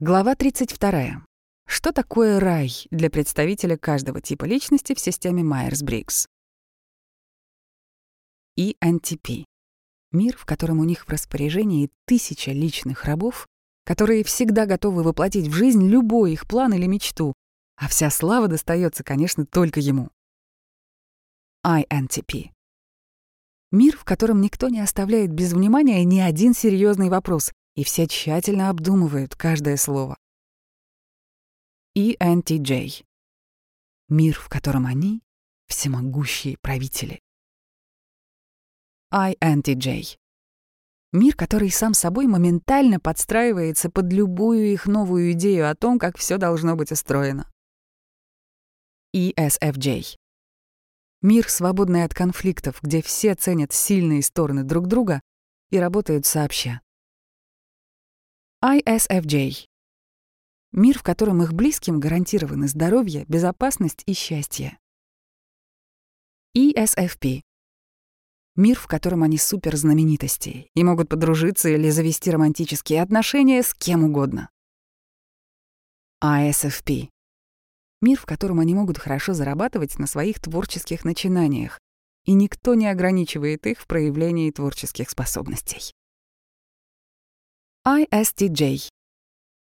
Глава 32. Что такое рай для представителя каждого типа личности в системе Майерс-Бриггс? ENTP. Мир, в котором у них в распоряжении тысяча личных рабов, которые всегда готовы воплотить в жизнь любой их план или мечту, а вся слава достается, конечно, только ему. INTP. Мир, в котором никто не оставляет без внимания ни один серьезный вопрос, и все тщательно обдумывают каждое слово. ENTJ. Мир, в котором они — всемогущие правители. INTJ. Мир, который сам собой моментально подстраивается под любую их новую идею о том, как все должно быть устроено. ESFJ. Мир, свободный от конфликтов, где все ценят сильные стороны друг друга и работают сообща. ISFJ. Мир, в котором их близким гарантированы здоровье, безопасность и счастье. ESFP. Мир, в котором они суперзнаменитости и могут подружиться или завести романтические отношения с кем угодно. ISFP. Мир, в котором они могут хорошо зарабатывать на своих творческих начинаниях, и никто не ограничивает их в проявлении творческих способностей. ISTJ.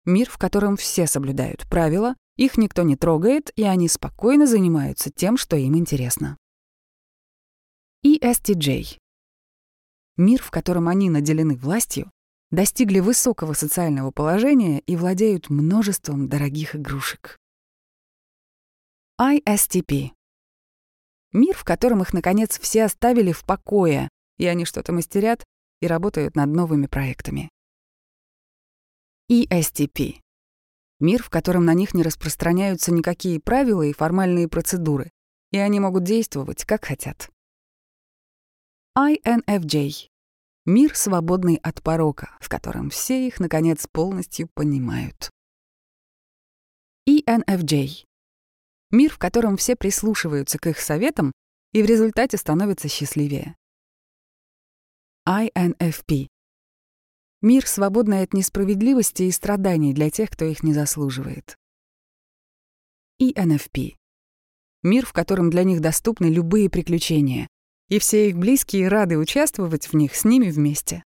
Мир, в котором все соблюдают правила, их никто не трогает, и они спокойно занимаются тем, что им интересно. ESTJ. Мир, в котором они наделены властью, достигли высокого социального положения и владеют множеством дорогих игрушек. ISTP. Мир, в котором их, наконец, все оставили в покое, и они что-то мастерят и работают над новыми проектами. ESTP. Мир, в котором на них не распространяются никакие правила и формальные процедуры, и они могут действовать, как хотят. INFJ. Мир, свободный от порока, в котором все их, наконец, полностью понимают. ENFJ. Мир, в котором все прислушиваются к их советам и в результате становятся счастливее. INFP. Мир, свободный от несправедливости и страданий для тех, кто их не заслуживает. И НФП. Мир, в котором для них доступны любые приключения, и все их близкие рады участвовать в них с ними вместе.